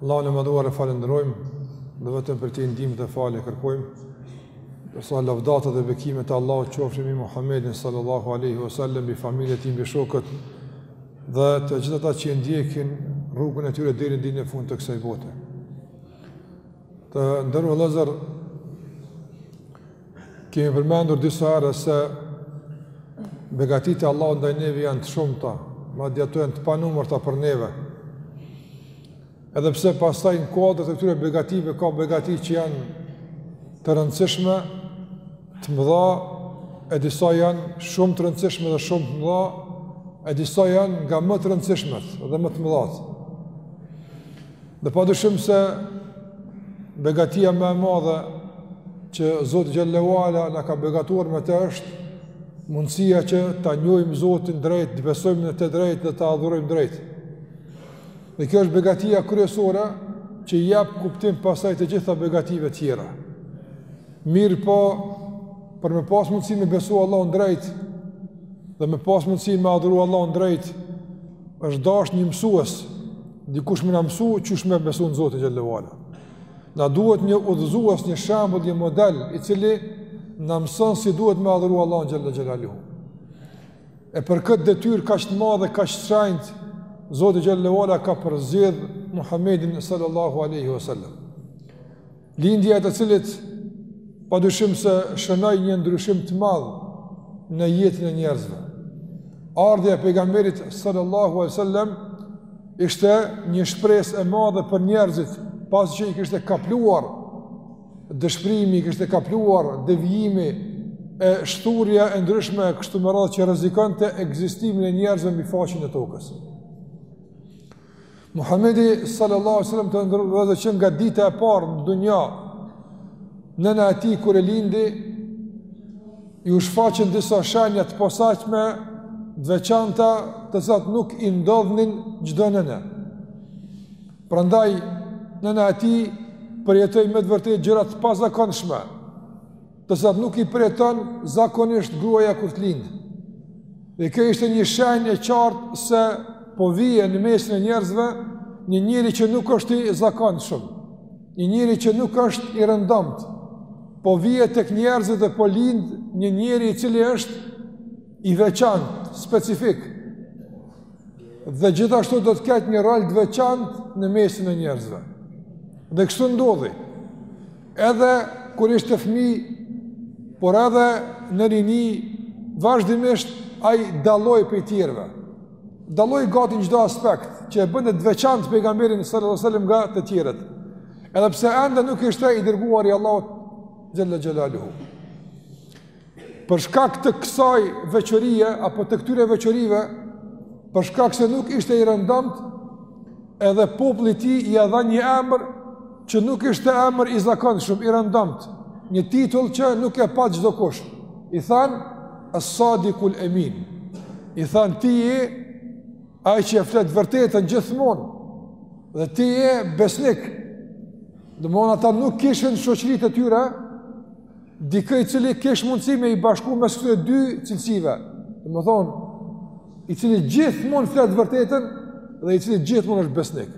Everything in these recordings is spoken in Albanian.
Allahun e Madhuar e falënderojmë dhe vetëm prej tij ndihmë dhe falje kërkojmë. Salavatet dhe bekimet e Allahut qofshin mbi Muhammedin sallallahu alaihi wasallam, mbi familjen e tij, mbi shokët dhe të gjithë ata që ndjekin rrugën e tyre deri në ditën e fundit të kësaj bote. Të nderuar vëllezër Kemi përmendur disa herë se begatitë e Allahut ndaj neve janë të shumta, madje ato janë të panumërta për neve. Edhe pse pastaj në kuadër të këtyre begative ka begati që janë të rëndësishme, të mëdha, e disa janë shumë të rëndësishme dhe shumë të mëdha, e disa janë nga më të rëndësishmet dhe më të mëdhat. Dhe pa dyshim se begatia më e madhe që Zoti xhelle ue ala na ka begatuar me të është mundësia që ta njojmë Zotin drejt, të besojmë në të drejt dhe ta adhurojmë drejt. Dhe kjo është begatia kryesore që i jep kuptim pastaj të gjitha begative tjera. Mirëpo, për me pas mundësi me besu Allahun drejt dhe me pas mundësi me adhuru Allahun drejt, është dasht një mësues Dikush me na mësu qysh me besu në Zotin xhelle ue ala. Na duhet një udhëzues, një shembull, një model i cili na mëson si duhet me adhuru Allahun xhelle xhelaluhu. E për këtë detyrë kaq të madhe, kaq të shenjtë, Zoti xhelle ue ala ka përzgjedh Muhamedin sallallahu alaihi wasallam. Lindja e të cilit pa dyshim se shënoi një ndryshim të madh në jetën e njerëzve. Ardhja e pejgamberit sallallahu alaihi wasallam ishte një shpresë e madhe për njerëzit, pasi që i kishte kapluar dëshprimi, i kishte kapluar devijimi e shthurja e ndryshme e kështu me radhë që rrezikonte ekzistimin e njerëzve mbi faqen e tokës. Muhamedi sallallahu alaihi wasallam të nderuar vëllezër që nga dita e parë në dunja nëna e tij kur e lindi iu shfaqën disa shenja të posaçme të veçanta të cilat nuk i ndodhnin çdo nëne. Prandaj nëna e tij përjetoi me të vërtetë gjëra të pazakonshme. të cilat nuk i përjeton zakonisht gruaja kur të lind. Dhe kjo ishte një shenjë e qartë se po vije në mesin e njerëzve një njeri që nuk është i zakonshëm, një njeri që nuk është i rëndomtë. Po vije tek njerëzit dhe po lind një njeri i cili është i veçantë, specifik. Dhe gjithashtu do të ketë një rol të veçantë në mesin e njerëzve. Dhe kështu ndodhi. Edhe kur ishte fmijë, por edhe në rini, vazhdimisht ai dalloi prej tjerëve. Dalloi gati në çdo aspekt që e bënte të veçantë pejgamberin sallallahu alajhi wasallam nga të tjerët. Edhe pse ende nuk ishte i dërguar i Allahut xhalla xhelaluhu. Për shkak të kësaj veçorie apo të këtyre veçorive, për shkak se nuk ishte i rëndomtë, edhe populli i tij ia dhan një emër që nuk ishte emër i zakonshëm, i rëndomtë, një titull që nuk e pat çdokush. I thanë As-Sadikul Emin. I thanë ti je ai që e flet vërtetën gjithmonë dhe ti je besnik. Domthon ata nuk kishin n'shoqëritë e tyre, Dikë i cili kish mundësi me i bashku mes këtyre dy cilësive, domethonë, i cili gjithmonë flet vërtetën dhe i cili gjithmonë është besnik.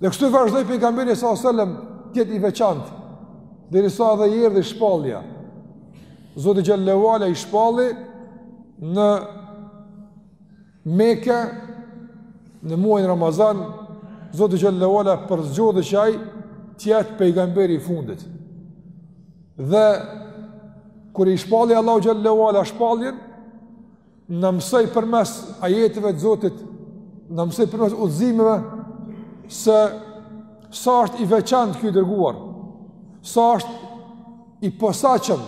Dhe kështu vazhdoi pejgamberi sallallahu alajhi wasallam t'jetë i veçantë, derisa edhe i erdhi shpallja. Zoti xhelle ue ala i shpalli në Mekë në muajin Ramazan, Zoti xhelle ue ala përzgjodhi që ai të jetë pejgamberi i fundit. Dhe kur i shpalli Allahu xhelle ue ala shpalljen, na mësoi përmes ajeteve të Zotit, na mësoi përmes udhëzimeve se sa është i veçantë ky i dërguar, sa është i posaçëm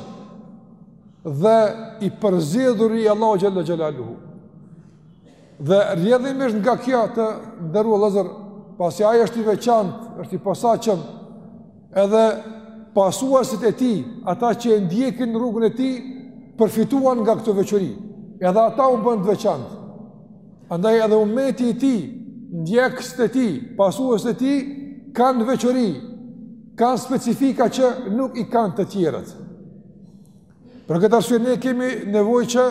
dhe i përzgjedhuri i Allahut xhalla xhalaluhu. Dhe rrjedhimisht nga kjo të nderuar vllezër, pasi ai është i veçantë, është i posaçëm, edhe pasuesit e tij, ata që e ndjekin rrugën e tij, përfituan nga këto veçori. Edhe ata u bënë të veçantë. Andaj edhe ummeti i tij, ndjekësit e tij, pasuesit e tij kanë veçori, kanë specifika që nuk i kanë të tjerët. Për këtë arsye ne kemi nevojë që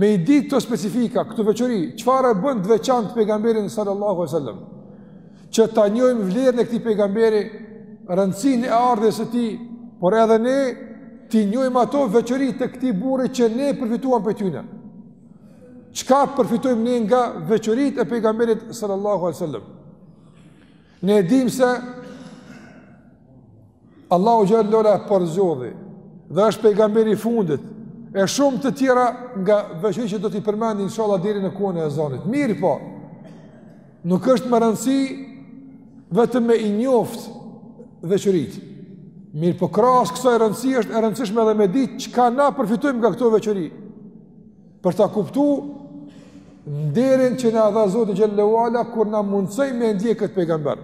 me i ditë këto specifika, këto veçori, çfarë e bën të veçantë pejgamberin sallallahu alajhi wasallam. Që ta njohim vlerën e këtij pejgamberi, rëndësinë e ardhjes së tij, por edhe ne t'i njohim ato veçori të këtij burrit që ne përfituam prej tyne. Çka përfitojmë ne nga veçoritë e pejgamberit sallallahu alajhi wasallam? Ne e dimë se Allahu xhelle ue ala përzgjodhi dhe është pejgamberi i fundit e shumë të tjera nga veçoritë që do t'i përmendim inshallah deri në kohën e ezanit. Mirëpo nuk është me rëndësi vetëm me i njoft veçoritë. Mirëpo krahas kësaj rëndësie është e rëndësishme edhe me ditë çka na përfitojmë nga këto veçori. Për ta kuptu nderin që na dha Zoti xhelle ue ala kur na mundësoi me ndjek këtë pejgamber.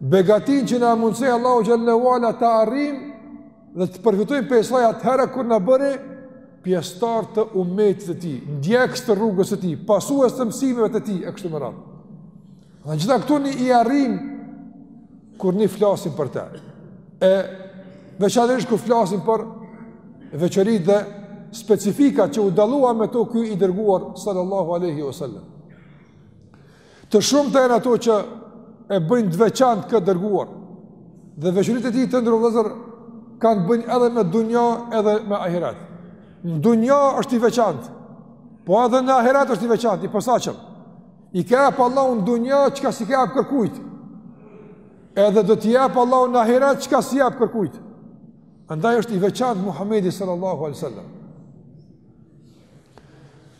Begatinë që na mundësoi Allahu xhelle ue ala ta arrijmë dhe të përfitojmë prej saj atëherë kur na bëri pjesëtar të umetit të tij, ndjekës të rrugës së tij, pasues të mësimeve të tij e kështu me radhë. Ne gjitha këto ne i arrim kur ne flasim për te. E veçanërisht kur flasim për veçoritë dhe specifikat që u dallua me to ky i dërguar sallallahu aleyhi wa sallam. Të shumta janë ato që e bëjnë të veçantë këtë dërguar dhe veçoritë e tij të nderuar vëllezër kanë të bëjnë edhe me dunja edhe me ahirat. Në dunja është i veçantë, po edhe në ahirat është i veçantë, i posaçëm. I ka jap Allahu n'dunja çka s'i ka jap kërkujt. Edhe do t'i jap Allahu n'ahirat çka s'i jap kërkujt. Andaj është i veçantë Muhammedi sallallahu aleyhi wa sallam.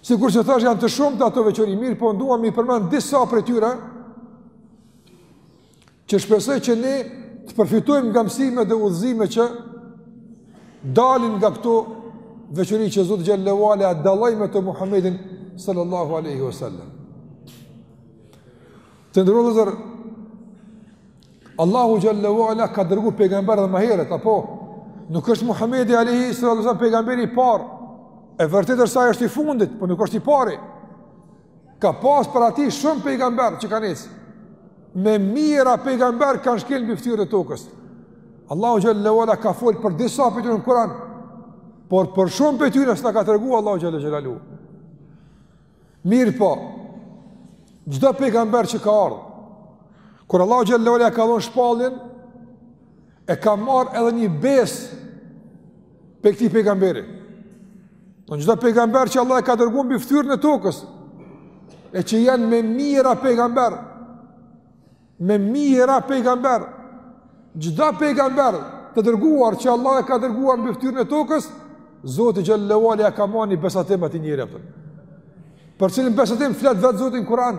Sikur që thashë janë të shumta ato veçori, mirëpo ne duam me i përmend disa prej tyre, që shpresoj që ne të përfitojmë nga mësime dhe udhëzime që dalin nga këto veçori që Zoti xhelle ue ala e dalloi me to Muhammedin sallallahu aleyhi wa sallam. Të nderuar vëllezër, Allahu xhelle ue ala ka dërgu pejgamberë edhe ma herët, apo nuk është Muhammedi aleyhi salatu wa sallam pejgamberi i parë, e vërtetë se është i fundit, po nuk është i pari, Ka pas para tij shumë pejgamberë që kanë ecë. Me mijëra pejgamberë kanë shkel mbi fytyrën e tokës. Allahu xhelle ue ala ka folë për disa prej tyre në Kuran, por për shumë prej tyre s'na ka tregu Allahu xhelle xhelaluhu. Mirëpo, çdo pejgamber që ka ardhë, kur Allahu xhelle ue ala i ka dhonë shpalljen, e ka marrë edhe një besë prej këtij pejgamberi. Çdo pejgamber që Allahu e ka dërgu mbi fytyrën e tokës, e që janë me mijëra pejgamberë, me mijëra pejgamberë, çdo pejgamber të dërguar që Allahu e ka dërguar mbi fytyrën e tokës, Zoti xhelle ue ala ia ka marrë një besatim atij njeriu. Për cilin besatim flet vetë Zoti n'Kur'an,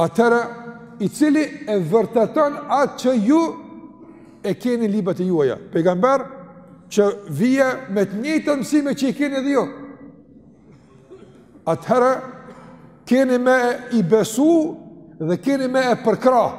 Atëherë, i cili e vërteton atë që ju e keni librat e juaja, pejgamber që vjen me të njëjtat mësime që i keni dhe ju. Atëherë, keni me i besu dhe keni me e përkrah.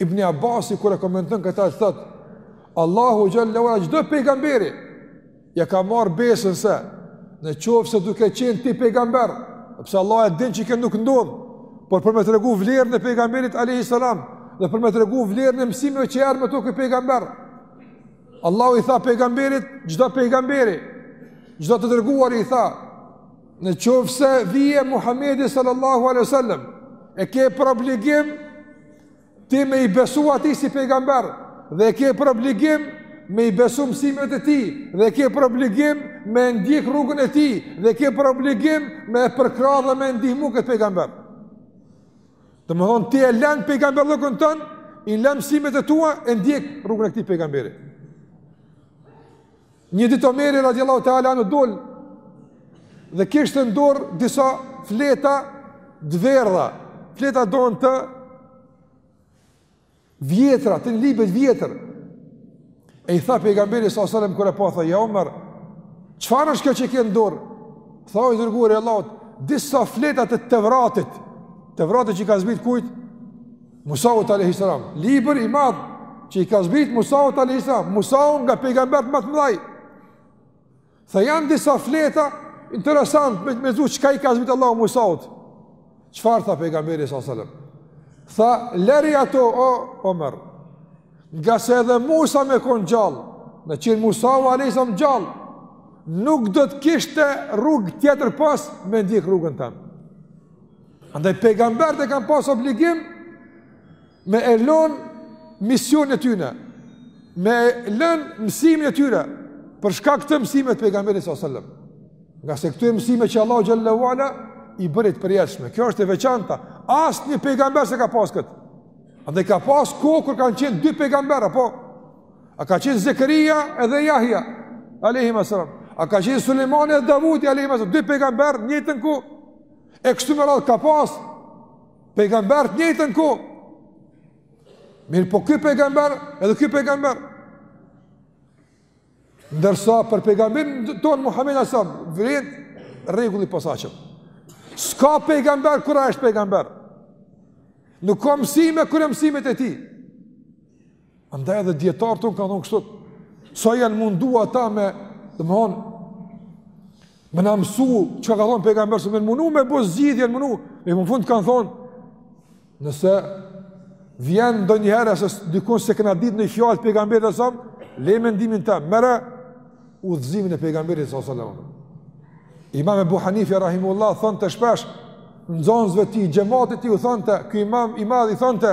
Ibni Abbasi kur e komenton këtë thot Allahu xhelle ue ala çdo pejgamberi ja ka marr besën se në qoftë se duke qenë ti pejgamber, sepse Allah e din që kjo nuk ndodh, por për me tregu vlerën e pejgamberit alayhi salam dhe për me tregu vlerën e mësimeve që erdhi me to ky pejgamber. Allahu i tha pejgamberit çdo pejgamberi, çdo të dërguari i tha Në qoftë se vjen Muhammedi sallallahu alaihi wasallam e ke për obligim ti me i besu ati si pejgamber dhe e ke për obligim me i besu mësimet e tij dhe e ke për obligim me e ndjek rrugën e tij dhe e ke për obligim me e përkrah dhe me e ndihmu këtë pejgamber. Domethënë ti e len pejgamber llëkun tënd i len mësimet e tua e ndjek rrugën e këtij pejgamberi. Një ditë Omeri radiallahu ta'ala anhu dol dhe kishte në dorë disa fleta t'verdha, fleta domethënë të vjetra, të një libri vjetër. E i tha pejgamberi s.a.s. kur e pa, tha, ja Omer, çfarë është kjo që ke në dorë? Tha o i dërguar i Allahut, disa fleta të Tevratit, Tevratit që i ka zbrit kujt, Musaut alayhis salam, libër i madh që i ka zbrit Musaut alayhis salam, Musau nga pejgamberët më të mëdhaj. Tha janë disa fleta interesant me mësu çka i ka zbrit Allahu Musaut. Çfarë tha pejgamberi sallallahu alaihi wasallam? Tha lëri ato o Omer. Ngase edhe Musa me kon gjallë, me qenë Musau alayhis salam gjallë, nuk do të kishte rrugë tjetër pos me ndjek rrugën teme. Andaj pejgambert e kanë pas obligim me e lën misionin e tyne, me e lën mësimin e tyre, për shkak të mësimeve të pejgamberi s.a.s. Ngase këto mësime që Allah xhelle ue ala i bëri të përjetshme, kjo është e veçanta, asnjë pejgamber s'e ka pas këtë. Andaj ka pas kohë kur kanë qenë dy pejgamber, apo? A ka qenë Zekerija edhe Jahja, Alehim A.S. A ka qenë Sulejmani edhe Davudi, Alehim A.S. Dy pejgamber, njëjtën kohë? E kështu me radhë ka pas pejgamber të njëjtën kohë. Mirëpo ky pejgamber edhe ky pejgamber. Ndërsa për pejgamberin tonë Muhammedin a.s., vlen rregulli i posaçëm. S'ka pejgamber kur ai është pejgamber. Nuk ka mësime kur janë mësimet e tij. Andaj edhe dijetarët tanë kanë thonë kështu, sa janë mundu ata me, domthon, me na mësu çka ka thon pejgamberi jemi mundu me bë zgjidhje, jemi mundu. E në fund kanë thon, nëse vjen ndonjëherë se dikund s'e kena ditë një fjalë pejgamberit a.s., lëre mendimin tonë, merre udhëzimin e pejgamberit sallallahu alajhi wasallam. Imam Abu Hanife rahimullah thonte shpesh nxënësve të tij, xhematit të tij u thonte, ky imam i madh i thonte,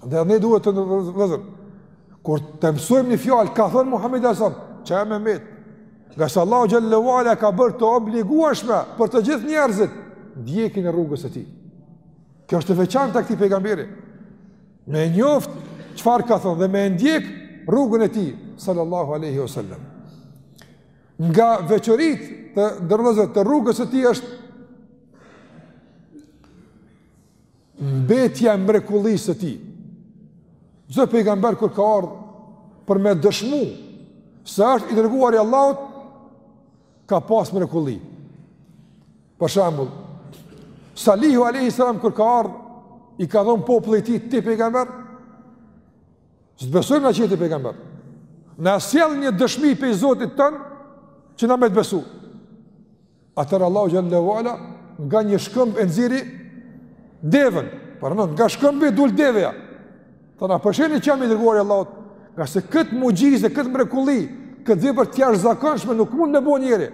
Dhe ne duhet të gëzohem, kur të mësojmë një fjalë, ka thënë Muhammedi alejhi selam, që jem ymet, ngase Allahu xhelle ue ala ka bërë të obligueshme për të gjithë njerëzit, ndjekjen e rrugës së tij. Kjo është e veçantë e këtij pejgamberi. Me njoftë çfarë ka thënë, dhe me e ndjek rrugën e tij, sallallahu aleyhi wa sallam. Nga veçoritë të dërgesës, të rrugës së tij është Mbetja e mrekullisë së tij. Çdo pejgamber kur ka ardhur për me dëshmu se është i dërguar i Allahut ka pas mrekulli. Për shembull, Salihu alayhi salam kur ka ardh i ka thon populli i tij ti pejgamber. S'të besojmë na që ti pejgamber. Na sjell një dëshmi prej Zotit tënd që na me të besu. Atëherë Allahu xhelle ue ala nga një shkëmb e nxirri devën, pra, nga shkëmbi dul deveja. Tha: na, për shenjë që jam i dërguar i Allahut, ngase këtë muxhize, këtë mrekulli, këtë vepër të jashtëzakonshme nuk mund me bo njeri.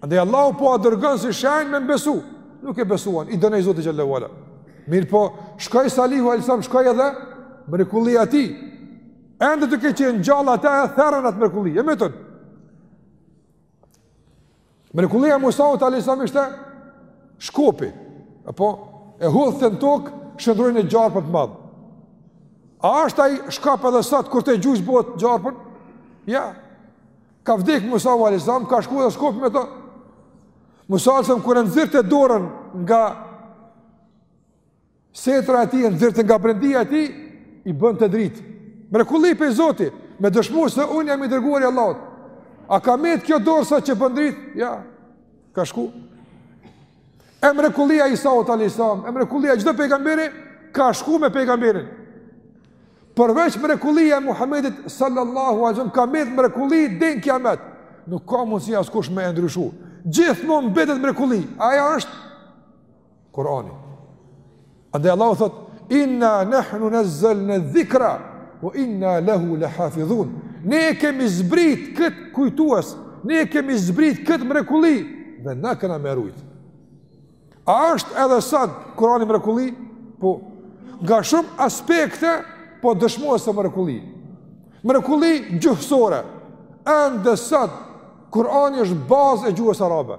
Andaj Allahu po ua dërgon si shenjë me m'besu, nuk e besuan, i dënoi Zoti xhelle ue ala. Mirëpo, shkoi Salihu alejhi selam, shkoi edhe mrekullia e tij. Ende duke qenë gjallë ata e therrën atë mrekulli, e mytën. Mrekullia e Musaut alejhi selam ishte shkopi, apo e hudhte në tokë, shndërrohej në gjarpër të madh. A është ai shkap edhe sot kur ta gjujsh bëhet gjarpër? Ja. Ka vdek Musau alejhi selam, ka shku edhe shkopi me to. Musa alejhi selam kur e nxirrte dorën nga Sjetlla e tij e nxirrte nga brendia e tij, i bënte dritë. Mrekulli prej Zoti, me dëshmu se unë jam i dërguar i Allahut. A ka met kjo dorë sot që bën dritë? Ja, ka shku. E mrekullia e Isaut alejhi selam, e mrekullia e çdo pejgamberi, ka shku me pejgamberin. Përveç mrekullia e Muhammedit sallallahu alejhi ue selem, ka met mrekulli deri n'kiamet. Nuk ka mundësi askush me e ndryshu. Gjithmonë mbetet mrekulli, ajo është Kurani. Andaj Allahu thot: "Inna nahnu nazzalna dhikra wa inna lahu lahafizun." Ne e kemi zbrit kët kujtues, ne e kemi zbrit kët mrekulli dhe na kena me e rujt. A është edhe sot Kurani mrekulli? Po. Nga shumë aspekte po dëshmohet se mrekulli. Mrekulli gjuhësore. Ende sot Kurani është bazë e gjuhës arabe.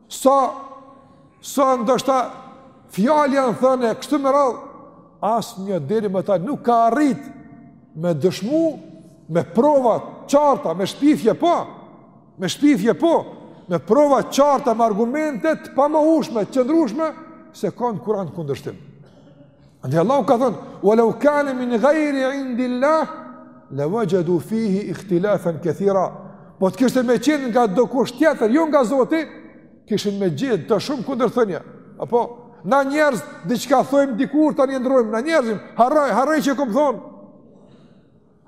Sa, sa ndoshta fjalë janë thënë e kështu me radhë, asnjë deri më tash nuk ka arrit me dëshmu, me prova të qarta, me shpifje po, me shpifje po, me prova të qarta, me argumente të pamohushme, të qëndrushme, se ka në Kuran kundërshtim. Dhe Allahu ka thënë, "Wa law kana min ghayri 'indi Allah, la wajadu fihi ikhtilafan katira." Po të kishte me qenë nga dokush tjetër, jo nga Zoti, kishin me gjetë aty shumë kundërthënia. Apo na njerëzit diçka thojmë dikur tani ndrojmë na njerëz jemi, harroj, harroj çka kom thon.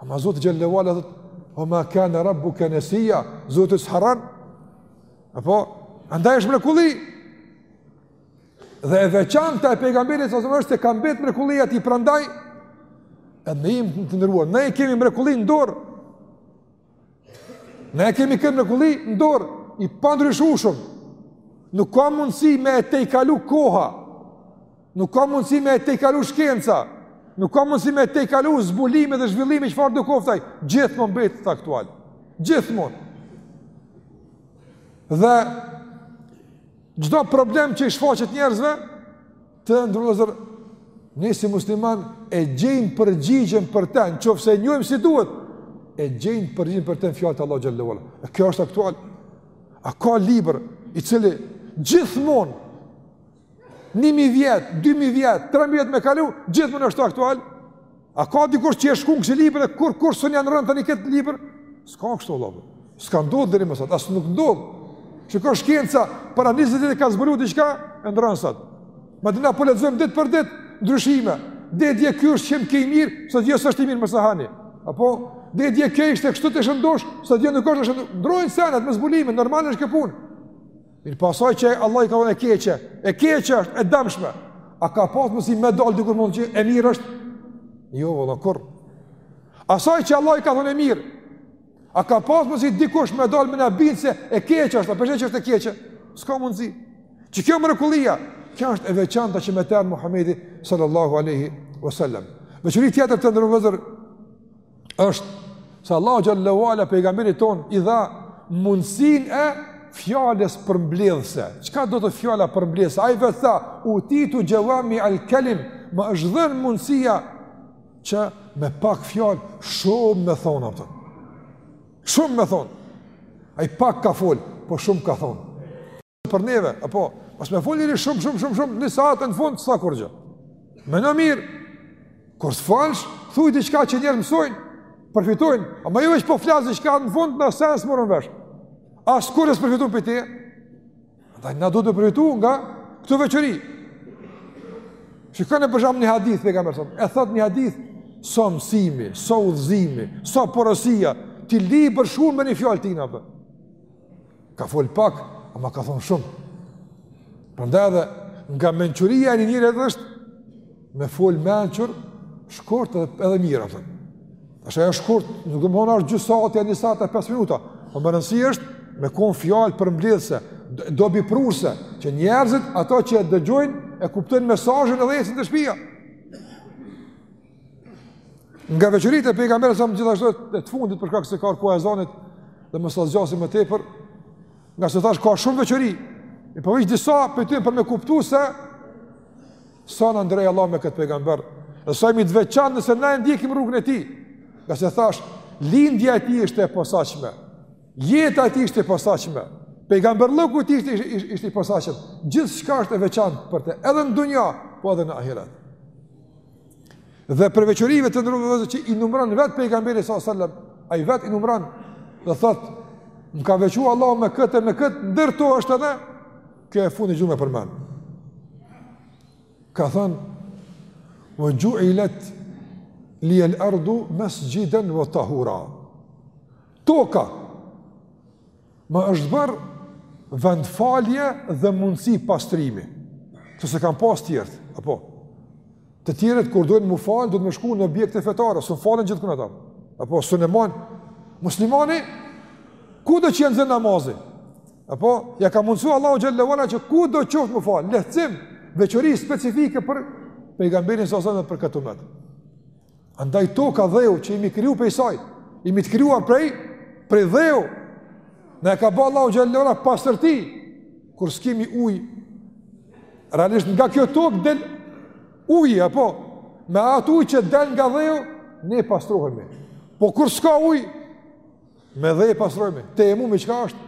Ama Zoti xhelle ue ala thot, "Wa ma kana rabbuka nasiya?" Zoti s'harron. Apo andaj është mrekulli. Dhe e veçanta e pejgamberit a.s. është se ka mbet mrekullia e tij prandaj edhe ne jemi të nderuar, ne kemi mrekulli në dorë. Ne e kemi këtë mrekulli në dorë i pandryshueshëm. Nuk ka mundësi me e tejkalu koha. Nuk ka mundësi me e tejkalu shkenca. Nuk ka mundësi me e tejkalu zbulime dhe zhvillime çfarëdo qoftë ai. Gjithmonë mbetet aktual. Gjithmonë. Dhe Çdo problem që i shfaqet njerëzve, të nderuar vëllezër, ne si musliman e gjejmë përgjigjen për te, në qoftë se e njojmë si duhet, e gjejmë përgjigjen për te në fjalët e Allahut xhelle ue ala. E kjo është aktual. A ka libër i cili gjithmonë, ni mijë vjet, dy mijë vjet, tre mijë vjet me kalu, gjithmonë është aktual. A ka dikush që e shkrun kësi libër e kur kur s'e ndrron tani këtë libër? S'ka kështu vëllai. S'ka ndodhur deri më sot, as nuk ndodh. Shiko shkenca para 20 vjet ka zbuluar diçka e ndron sot. Madje na po lexojmë ditë për ditë ndryshime. Deri dje ky ushqim ke i mirë, sot jo s'është i mirë më sahani. Apo deri dje kjo ishte kështu të shëndosh, sot jo nuk është shëndosh. Ndrojnë senet me zbulime, normalisht kjo punë. Mirëpo asaj që Allahu i ka thonë e keqe, e keqe është, e dëmshme. A ka pas mundësi me dalë dikur me thonë që e mirë është? Jo, vëlla, kurrë. Asaj që Allahu i ka thonë e mirë, a ka pas mundësi dikush me dalë me na bind se e keqe është, a përshë që është e keqe? S'ka mundësi. Qe kjo mrekullia, kjo është e veçanta që me tërë Muhammedi sallallahu aleyhi wasallam. Veçuri tjetër të nderuar vëllezër, është se Allahu xhelle ue ala pejgamberit ton i dha mundësinë e fjalës përmbledhëse. Çka do të fjala përmbledhëse? Ai vetë tha, "Utitu jawami al-kalim", më është dhënë mundësia që me pak fjalë shumë me thon, a kupton. Shumë me thon. Ai pak ka fol, po shumë ka thon. për neve, apo, mos me fol njeri shumë, shumë, shumë, shumë, një sahat e në fund, s'ka kurgjë. Ma mirë, kur t'folsh, thuj diçka që njerëzit mësojnë, përfitojnë, ama jo veç po flas diçka në fund, njeri s'merr vesh. Askush s'përfiton prej teje? Andaj, na duhet me përfitu nga këto veçori. Shikon e për shembull një hadith, pejgamberi thotë, e thot një hadith, sa mësimi, sa udhëzimi, sa porosia, ti li për shumë me një fjallë tina, për. Ka fol pak, ama ka thon shumë. Prandaj edhe nga mençuria e një njeri është me fol mençur, shkurt edhe, edhe mirë atë. Tash ajo shkurt, nuk do me thon është gjysë sati a një sat 5 minuta. Po me rëndësi është me kon fjalë përmbledhse, dobiprurse që njerëzit ato që e dëgjojnë e kuptojnë mesazhin edhe ecin te shpia. Nga veçoritë e pejgamberit s.a.s. gjithashtu të fundit për shkak se ka koha e ezanit dhe mos ta zgjasim më tepër, ngase thash ka shumë veçori. E po veç disa prej tyre për me kuptu se sa na nderoi Allahu me këtë pejgamber. Dhe sa jemi të veçan nëse na e ndjekim rrugën e tij. Ngase thash, lindja e tij ishte e posaçme. Jeta e tij ishte e posaçme. Pejgamberllëku i tij ishte, ishte, ishte i posaçëm. Gjithçka është e veçan për te. Edhe në dunja, po edhe në ahiret. Dhe prej veçorive, të nderuar vëllezër, që i numron vetë pejgamberi s.a.s. Ai vetë i numron dhe thot Më ka veçu Allahu me këtë e me këtë Ndër to është edhe Kjo e fundit që du me përmend Ka thon Ve xhuilet lijel ardu mesxhiden ve tahura Toka Më është bërë vendfalje dhe mundësi pastrimi, këto s'i kan pas tjerët, apo, të tjerët kur dojnë mu falë, duhet me shku në objekte fetare, s'un falen gjithkun ata, apo, së në manë, muslimani, kudo që e zë namazi, apo, ia ka mundësu Allahu xhele ve ala që kudo qoftë mu falë, lehtësim, veçori specifike për pejgamberin s.a.s. dhe për këtë umet. Andaj toka dheu që jemi kriju prej saj, jemi të krijuar prej, prej dheu, na e ka ba Allahu xhele ve ala pastërti, kur s'kemi uj, realisht nga kjo tokë del uji, apo, me atë uj që del nga dheu, ne pastrohemi. Po kur s'ka uj, me dhe pastrohemi. Tejemumi çka është?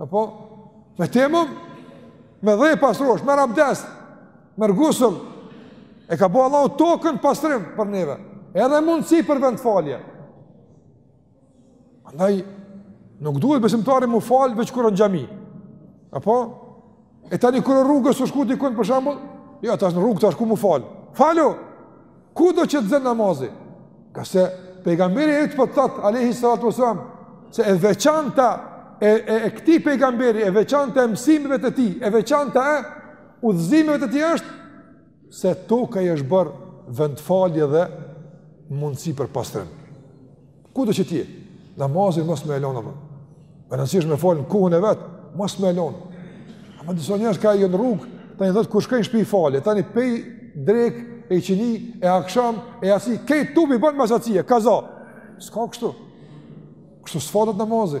Apo, me tejemum, me dhe pastrohesh, merr abdest. Merr gusël, e ka bo Allahu tokën pastrim për neve, edhe mundësi për vendfalje. Andaj, nuk duhet besimtari mu falë veç kur o n'xhami. Apo? E tani kur o rrugës tu shku dikun për shembull, ja, jo, tash në rrugë, tash ku mu falë. Falu! Kudo që të zë namazi. Ngase pejgamberi yt po të thotë, alejhi salatu ve selam, se e veçanta e, e, e këtij pejgamberi, e veçanta e mësimeve të tij, e veçanta e udhëzimeve të tij është se toka i është bërë vendfalje dhe mundësi për pastrim. Kudo që t'je, namazin mos me e lënë apo. Munësisht me fal n'kohën e vet, mos me e lënë. Ama disa njerëz kur janë n'rrugë, tani thotë kur shkoj n'shtëpi i fali, tani pej drekë e iqindi e aksham e jaci krejt tubë i bën mas jacie, kaza. S'ka kështu. Kështu s'falet namazi.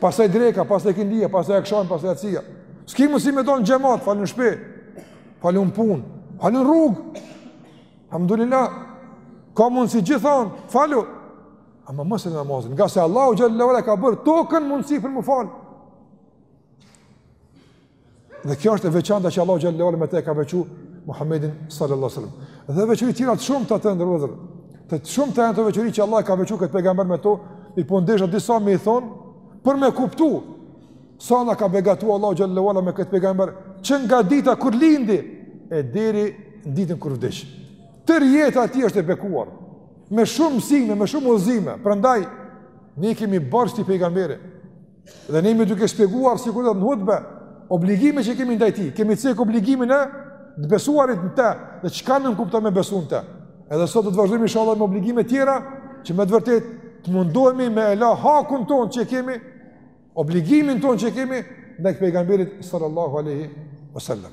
Pastaj dreka, pastaj ikindia, pastaj akshami, pastaj jacia. S'ki mundësi me dalë në xhemat, falu në shpe, falu në punë, falu në rrugë. Elhamdulilah, ka mundësi gjithan, falu. Ama mos e le namazin, ngase Allahu xhallahu ala ka bërë tokën mundësi për me u falë. Dhe kjo është e veçanta që Allahu xhallahu ala me të ka veçu Muhammedin sallallahu alaihi wasallam. Dhe veçuri tjera të shumta, të nderuar. Të shumta janë ato veçuri që Allah ka veçu këtë pejgamber me to, por desha disa me i thonë, për me kuptu, sa na ka begatu Allah xhallahu ala me këtë pejgamber, që nga dita kur lindi, e deri ditën kur vdes. Tërë jeta e tij është e bekuar, me shumë mësime, me shumë udhëzime, prandaj, ne kemi borxh këtij pejgamberi, Dhe ne jemi duke shpjeguar sikurse në hutbe, obligimet që kemi ndaj tij, kemi cek obligimin e të besuarit në te, dhe çka nënkupton me besu në te. Edhe sot do të vazhdojmë inshallah me obligimet tjera, që me të vërtetë të mundohemi me e la hakun tonë që e kemi, obligimin tonë që e kemi, ndaj Pejgamberit sallallahu aleyhi wasallam.